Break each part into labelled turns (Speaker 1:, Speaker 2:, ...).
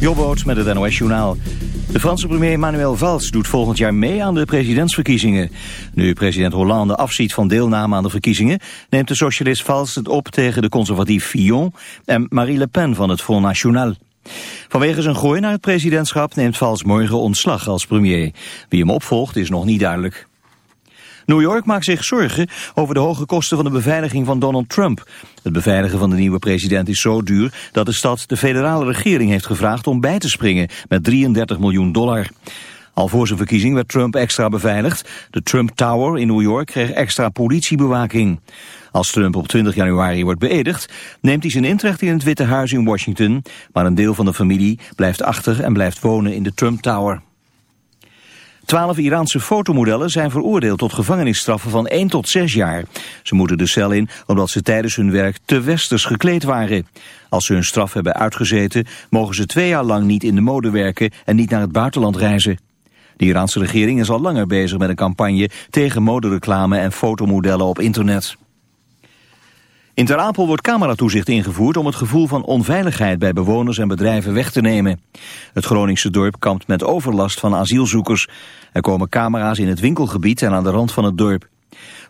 Speaker 1: Jobboot met het NOS Journaal. De Franse premier Manuel Valls doet volgend jaar mee aan de presidentsverkiezingen. Nu president Hollande afziet van deelname aan de verkiezingen... neemt de socialist Valls het op tegen de conservatief Fillon... en Marie Le Pen van het Front National. Vanwege zijn gooi naar het presidentschap neemt Valls morgen ontslag als premier. Wie hem opvolgt is nog niet duidelijk. New York maakt zich zorgen over de hoge kosten van de beveiliging van Donald Trump. Het beveiligen van de nieuwe president is zo duur dat de stad de federale regering heeft gevraagd om bij te springen met 33 miljoen dollar. Al voor zijn verkiezing werd Trump extra beveiligd. De Trump Tower in New York kreeg extra politiebewaking. Als Trump op 20 januari wordt beëdigd, neemt hij zijn intrek in het Witte Huis in Washington. Maar een deel van de familie blijft achter en blijft wonen in de Trump Tower. Twaalf Iraanse fotomodellen zijn veroordeeld tot gevangenisstraffen van 1 tot 6 jaar. Ze moeten de cel in omdat ze tijdens hun werk te westers gekleed waren. Als ze hun straf hebben uitgezeten, mogen ze twee jaar lang niet in de mode werken en niet naar het buitenland reizen. De Iraanse regering is al langer bezig met een campagne tegen modereclame en fotomodellen op internet. In Ter Apel wordt cameratoezicht ingevoerd om het gevoel van onveiligheid bij bewoners en bedrijven weg te nemen. Het Groningse dorp kampt met overlast van asielzoekers. Er komen camera's in het winkelgebied en aan de rand van het dorp.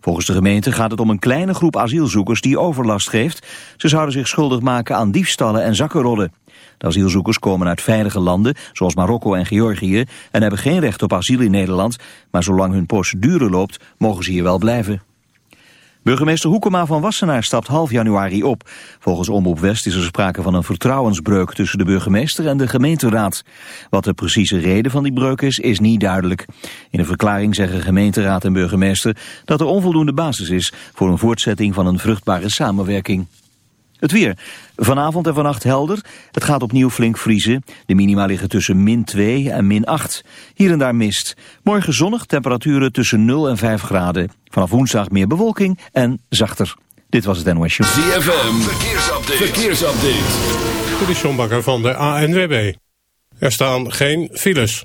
Speaker 1: Volgens de gemeente gaat het om een kleine groep asielzoekers die overlast geeft. Ze zouden zich schuldig maken aan diefstallen en zakkenrollen. De asielzoekers komen uit veilige landen, zoals Marokko en Georgië, en hebben geen recht op asiel in Nederland. Maar zolang hun procedure loopt, mogen ze hier wel blijven. Burgemeester Hoekema van Wassenaar stapt half januari op. Volgens Omroep West is er sprake van een vertrouwensbreuk tussen de burgemeester en de gemeenteraad. Wat de precieze reden van die breuk is, is niet duidelijk. In een verklaring zeggen gemeenteraad en burgemeester dat er onvoldoende basis is voor een voortzetting van een vruchtbare samenwerking. Het weer. Vanavond en vannacht helder. Het gaat opnieuw flink vriezen. De minima liggen tussen min 2 en min 8. Hier en daar mist. Morgen zonnig, temperaturen tussen 0 en 5 graden. Vanaf woensdag meer bewolking en zachter. Dit was het NOS Show.
Speaker 2: ZFM, verkeersupdate. verkeersupdate.
Speaker 3: Dit is John Bakker van de ANWB. Er staan geen files.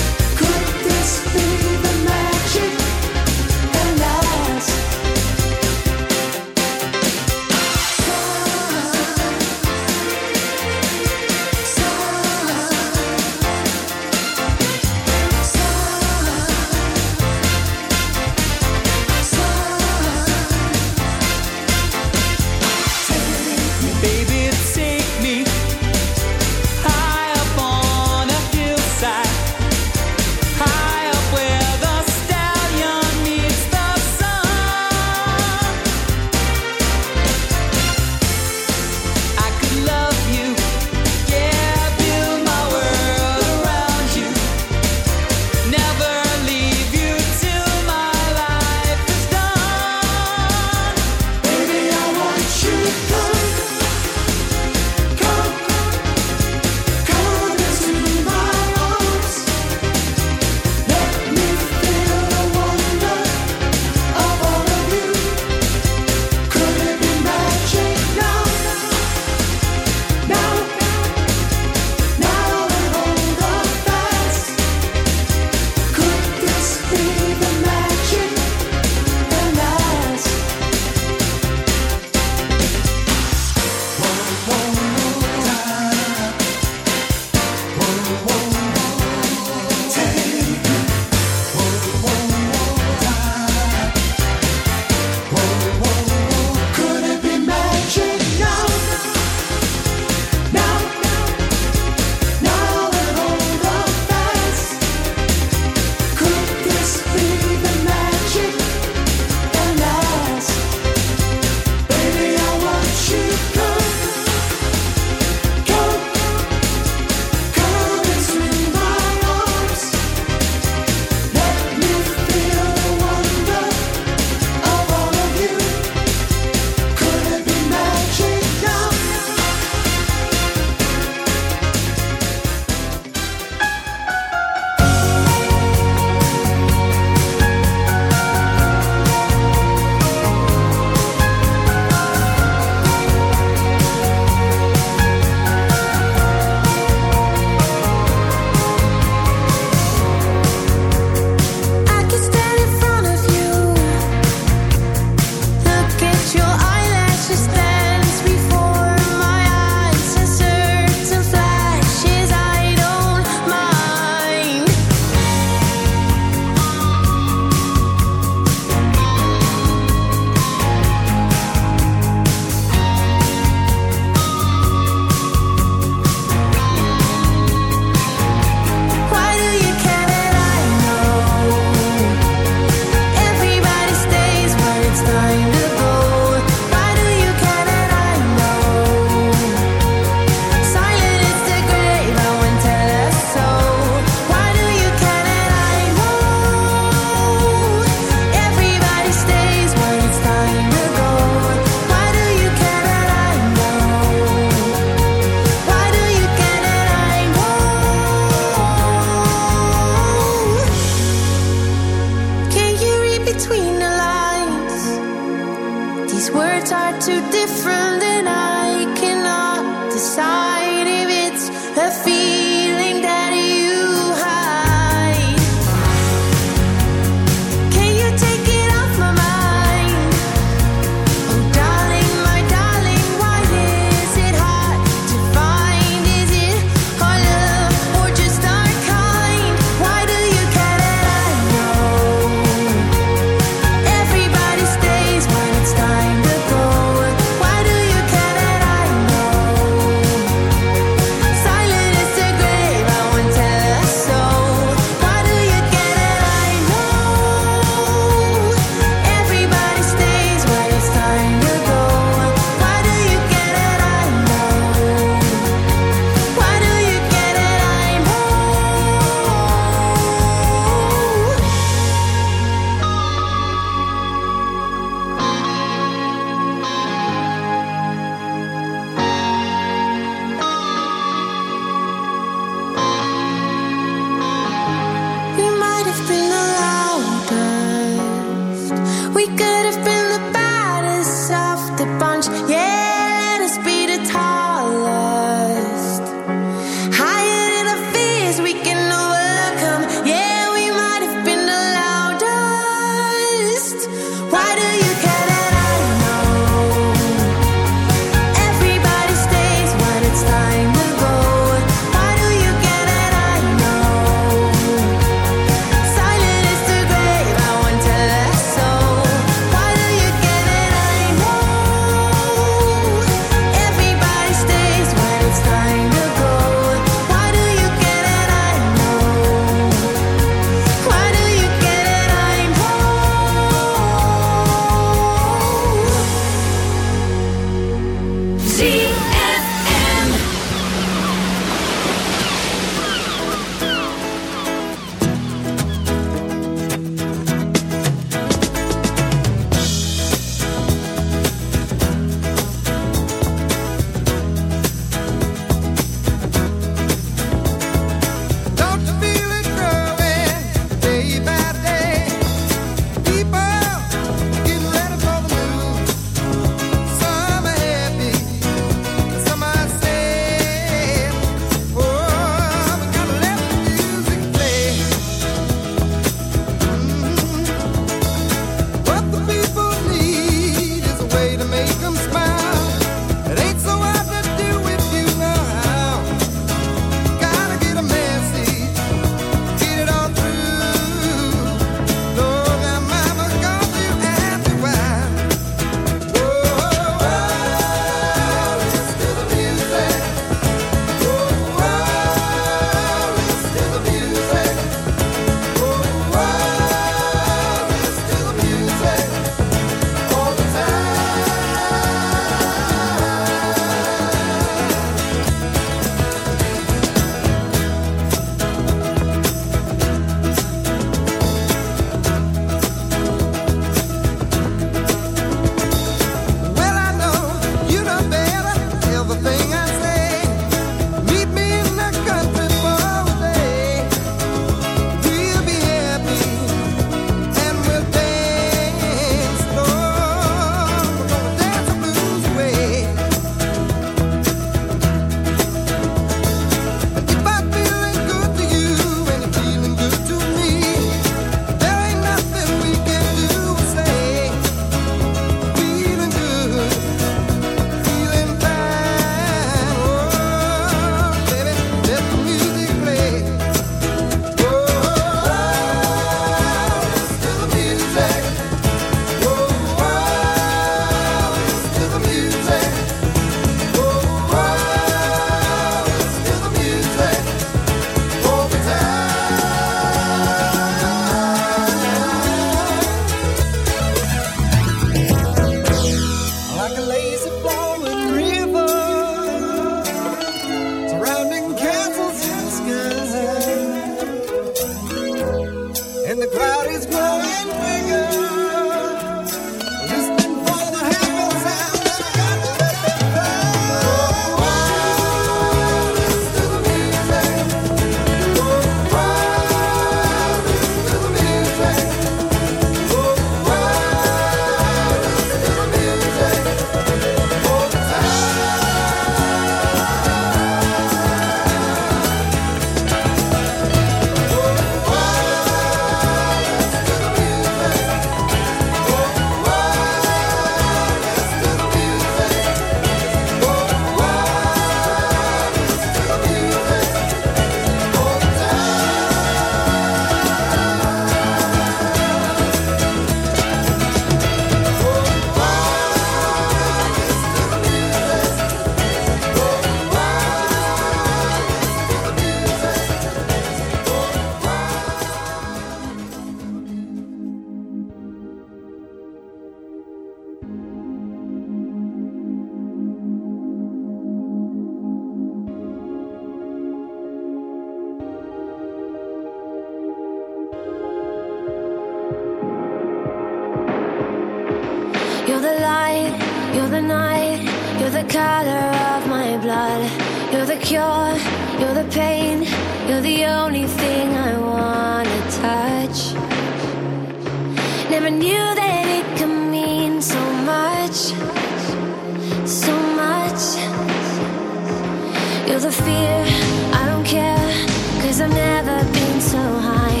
Speaker 4: You're the
Speaker 5: fear, I don't care, cause I've never been so high.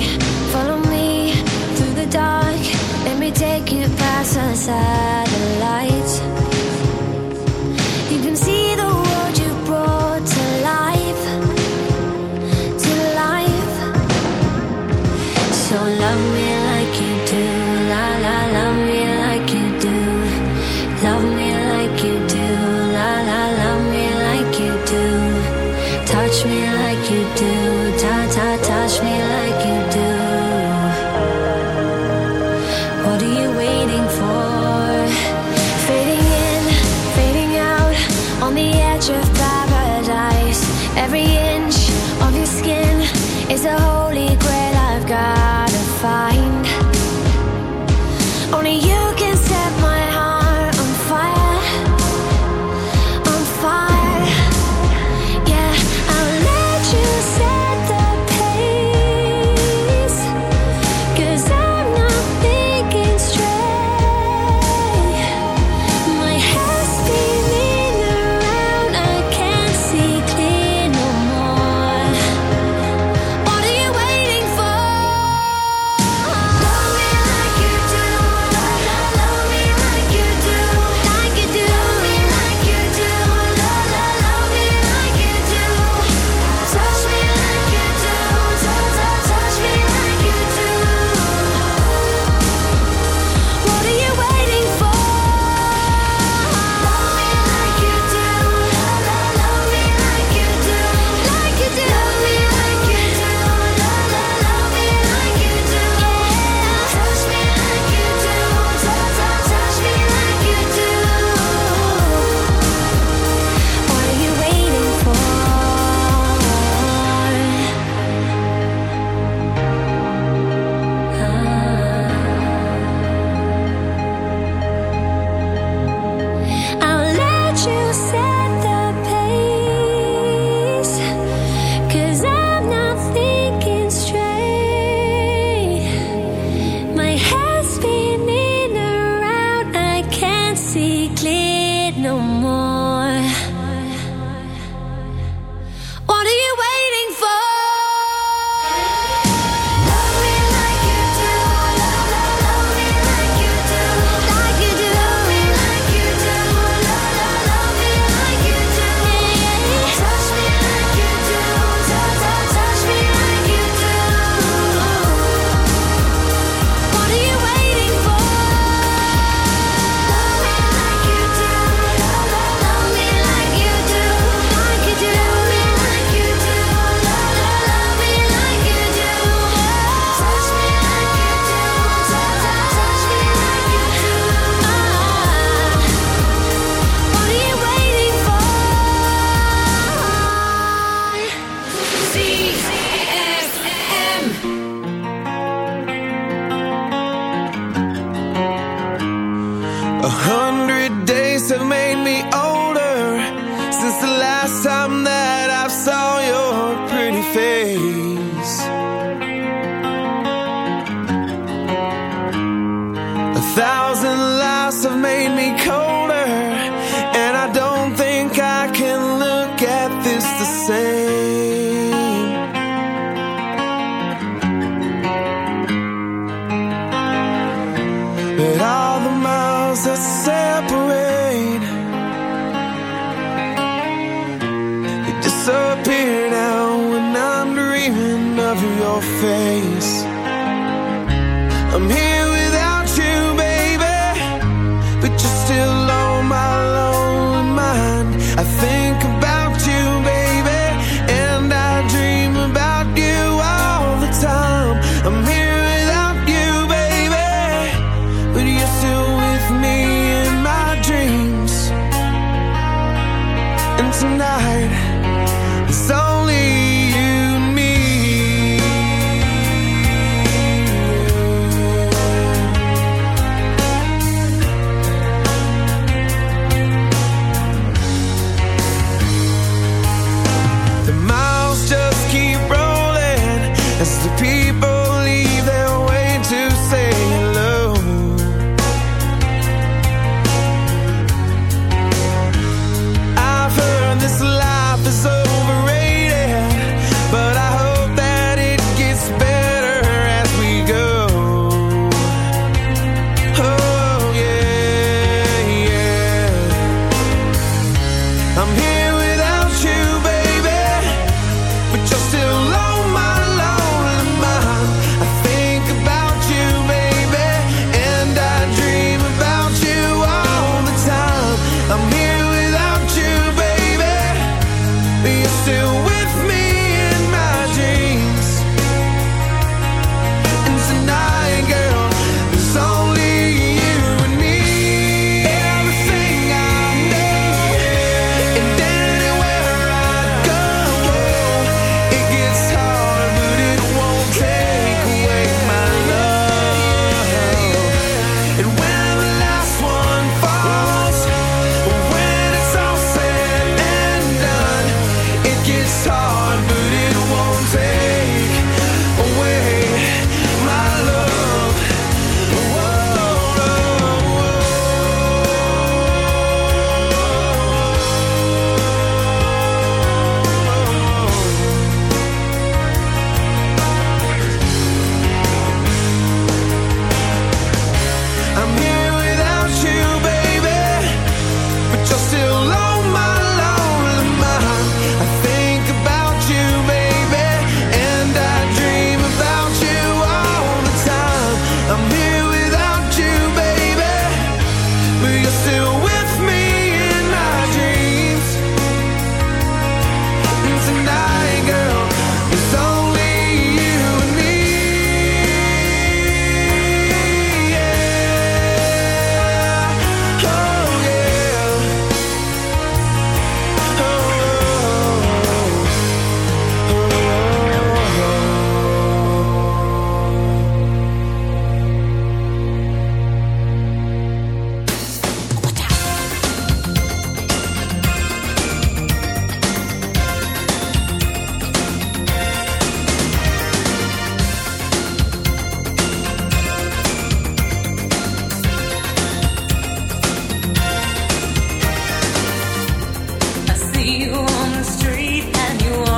Speaker 5: Follow me through the dark, let me take you past the satellite.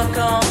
Speaker 5: walk on.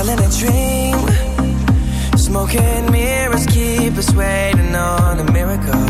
Speaker 6: girl in a dream. Smoking mirrors keep us waiting on a miracle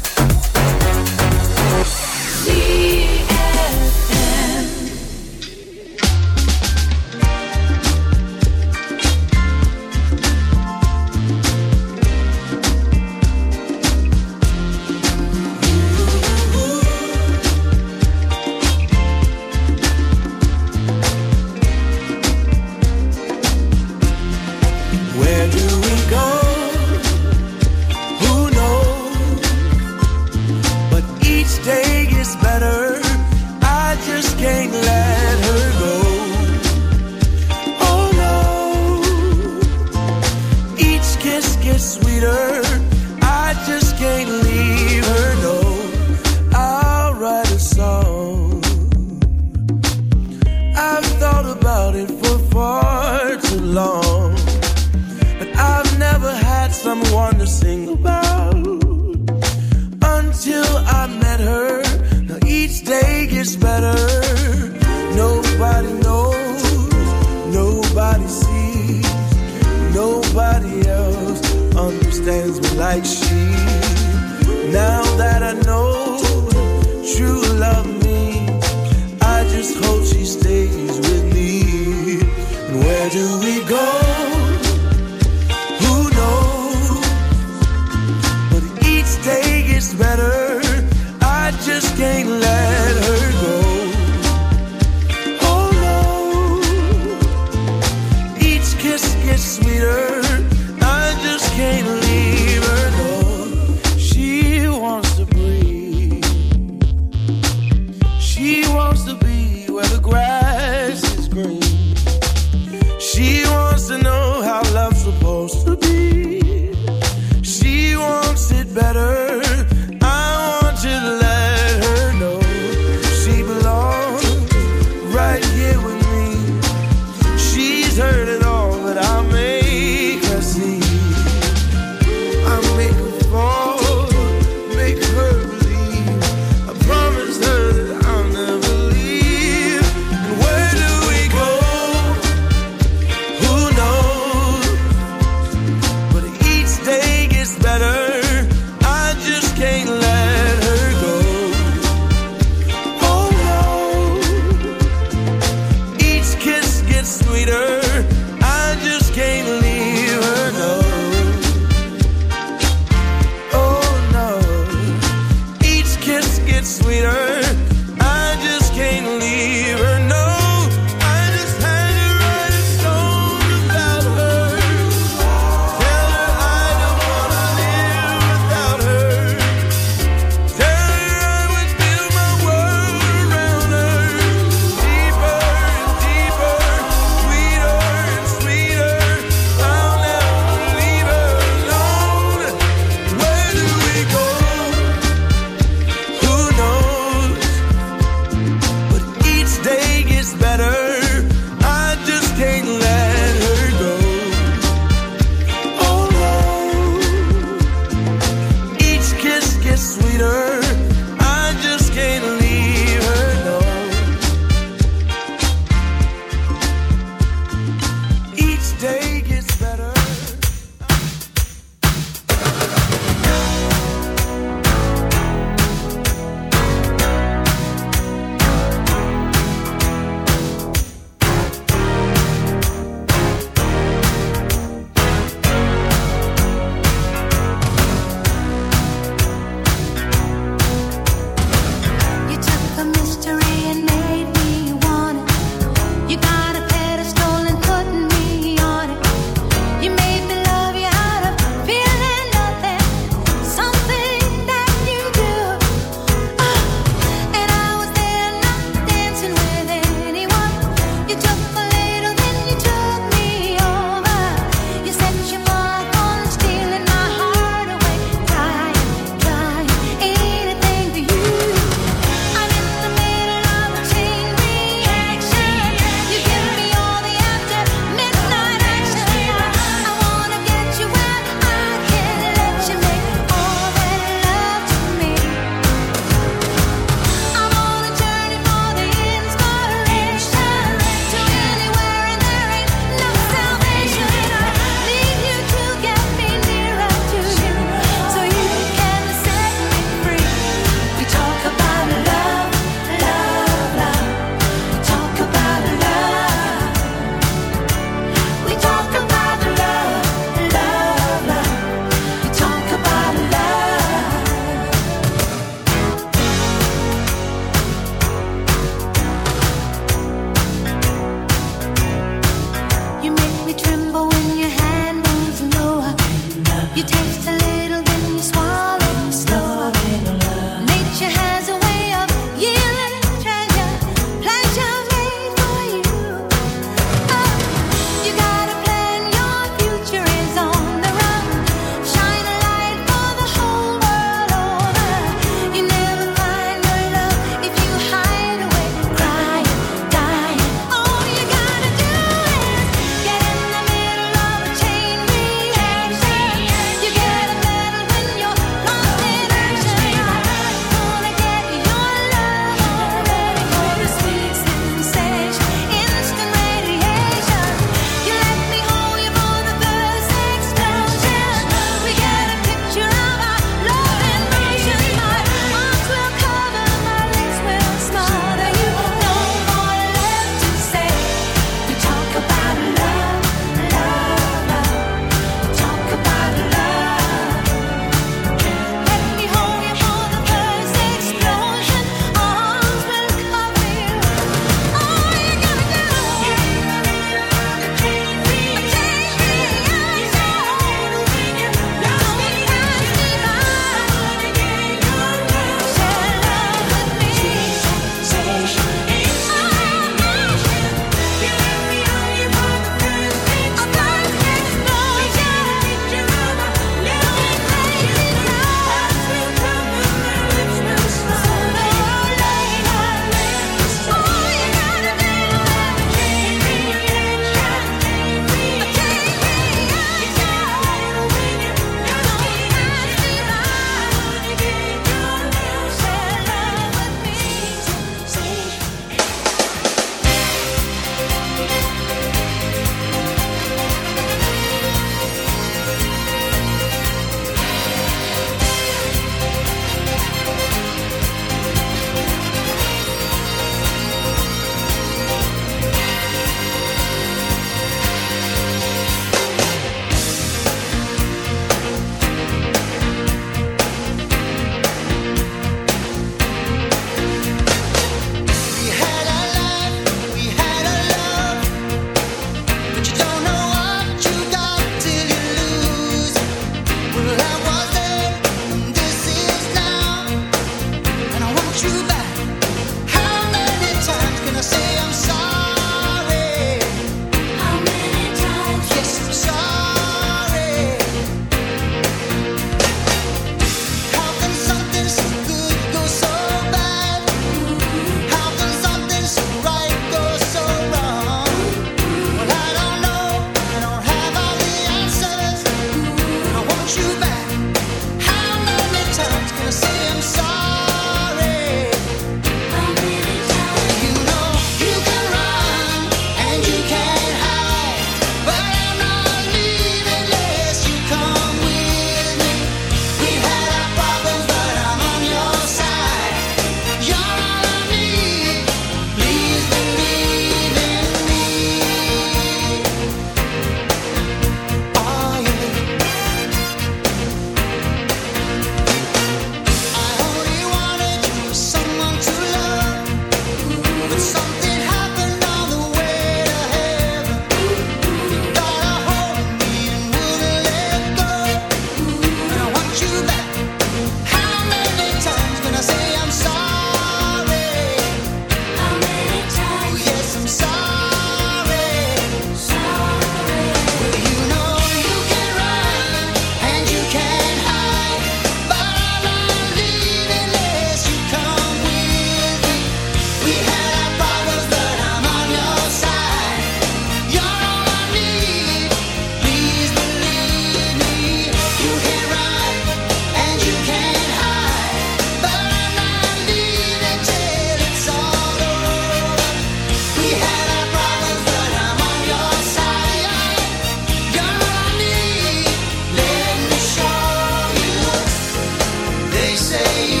Speaker 6: they say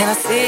Speaker 6: and
Speaker 7: I see